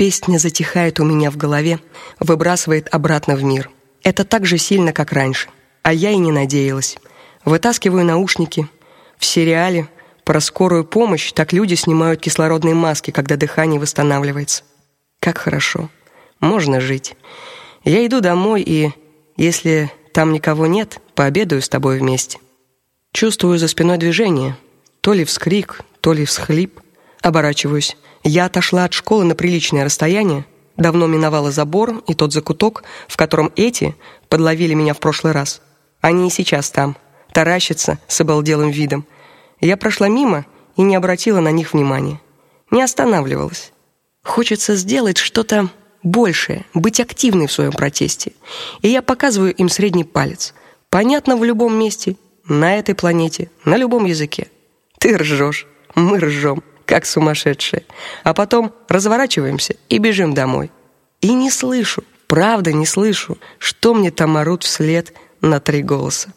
Песня затихает у меня в голове, выбрасывает обратно в мир. Это так же сильно, как раньше. А я и не надеялась. Вытаскиваю наушники. В сериале про скорую помощь так люди снимают кислородные маски, когда дыхание восстанавливается. Как хорошо. Можно жить. Я иду домой и, если там никого нет, пообедаю с тобой вместе. Чувствую за спиной движение, то ли вскрик, то ли всхлип. Оборачиваюсь. Я отошла от школы на приличное расстояние, давно миновала забор и тот закуток, в котором эти подловили меня в прошлый раз. Они и сейчас там, таращатся с обалделым видом. Я прошла мимо и не обратила на них внимания. Не останавливалась. Хочется сделать что-то большее, быть активной в своем протесте. И я показываю им средний палец. Понятно в любом месте, на этой планете, на любом языке. Ты ржешь, мы ржем как сумасшедшие. А потом разворачиваемся и бежим домой. И не слышу, правда не слышу, что мне там орут вслед на три голоса.